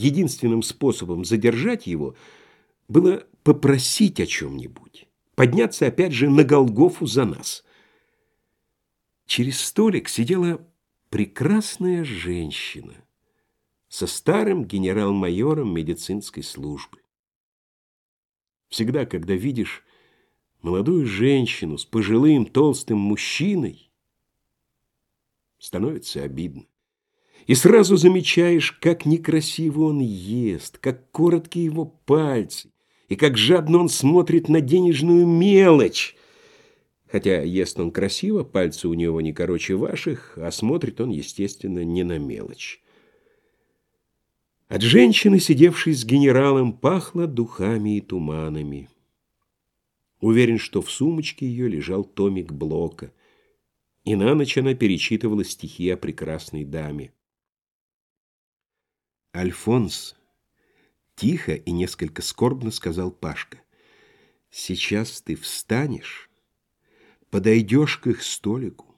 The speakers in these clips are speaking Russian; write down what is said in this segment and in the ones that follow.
единственным способом задержать его было попросить о чем-нибудь, подняться опять же на Голгофу за нас. Через столик сидела прекрасная женщина со старым генерал-майором медицинской службы. Всегда, когда видишь молодую женщину с пожилым толстым мужчиной, становится обидно. И сразу замечаешь, как некрасиво он ест, как короткие его пальцы, и как жадно он смотрит на денежную мелочь. Хотя ест он красиво, пальцы у него не короче ваших, а смотрит он, естественно, не на мелочь. От женщины, сидевшей с генералом, пахло духами и туманами. Уверен, что в сумочке ее лежал томик Блока, и на ночь она перечитывала стихи о прекрасной даме. «Альфонс», — тихо и несколько скорбно сказал Пашка, — «сейчас ты встанешь, подойдешь к их столику,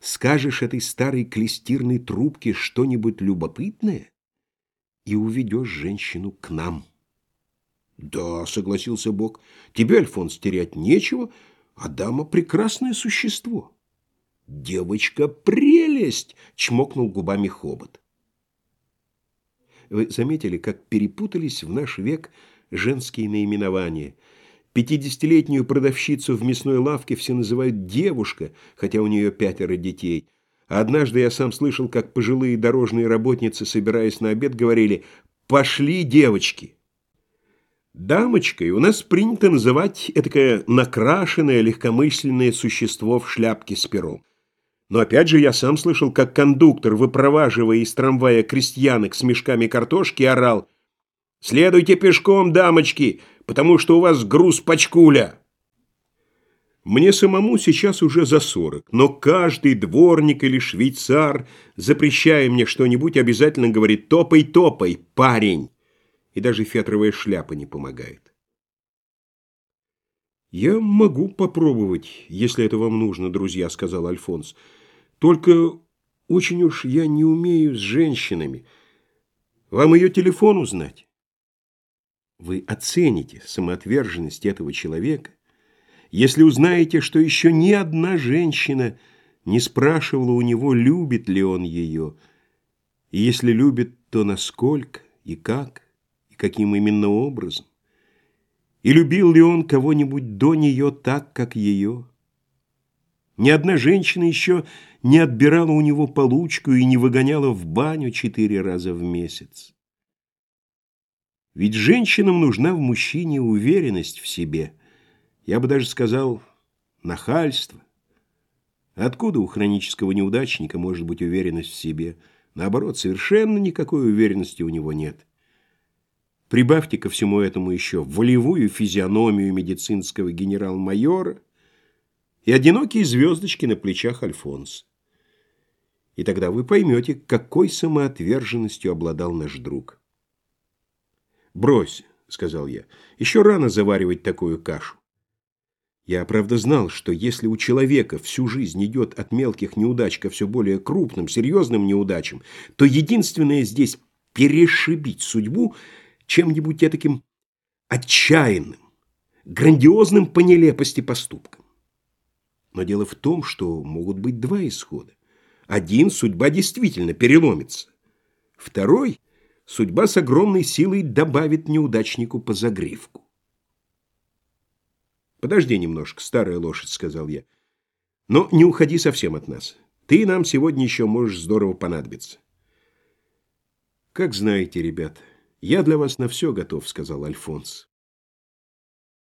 скажешь этой старой клестирной трубке что-нибудь любопытное и уведешь женщину к нам». «Да», — согласился Бог, — «тебе, Альфонс, терять нечего, а дама — прекрасное существо». «Девочка — прелесть!» — чмокнул губами хобот. Вы заметили, как перепутались в наш век женские наименования? Пятидесятилетнюю продавщицу в мясной лавке все называют «девушка», хотя у нее пятеро детей. А однажды я сам слышал, как пожилые дорожные работницы, собираясь на обед, говорили «пошли, девочки». Дамочкой у нас принято называть этакое накрашенное легкомысленное существо в шляпке с пером. Но опять же я сам слышал, как кондуктор, выпроваживая из трамвая крестьянок с мешками картошки, орал «Следуйте пешком, дамочки, потому что у вас груз пачкуля». Мне самому сейчас уже за сорок, но каждый дворник или швейцар, запрещая мне что-нибудь, обязательно говорит «топай, топай, парень» и даже фетровая шляпа не помогает. «Я могу попробовать, если это вам нужно, друзья», — сказал Альфонс. «Только очень уж я не умею с женщинами. Вам ее телефон узнать?» Вы оцените самоотверженность этого человека, если узнаете, что еще ни одна женщина не спрашивала у него, любит ли он ее, и если любит, то насколько и как каким именно образом? И любил ли он кого-нибудь до нее так, как ее? Ни одна женщина еще не отбирала у него получку и не выгоняла в баню четыре раза в месяц. Ведь женщинам нужна в мужчине уверенность в себе. Я бы даже сказал, нахальство. Откуда у хронического неудачника может быть уверенность в себе? Наоборот, совершенно никакой уверенности у него нет. Прибавьте ко всему этому еще волевую физиономию медицинского генерал-майора и одинокие звездочки на плечах Альфонс. И тогда вы поймете, какой самоотверженностью обладал наш друг. «Брось», — сказал я, — «еще рано заваривать такую кашу». Я, правда, знал, что если у человека всю жизнь идет от мелких неудач ко все более крупным, серьезным неудачам, то единственное здесь — перешибить судьбу — чем-нибудь таким отчаянным, грандиозным по нелепости поступкам. Но дело в том, что могут быть два исхода. Один – судьба действительно переломится. Второй – судьба с огромной силой добавит неудачнику по загривку. «Подожди немножко, старая лошадь», – сказал я. «Но не уходи совсем от нас. Ты нам сегодня еще можешь здорово понадобиться». «Как знаете, ребята». «Я для вас на все готов», — сказал Альфонс.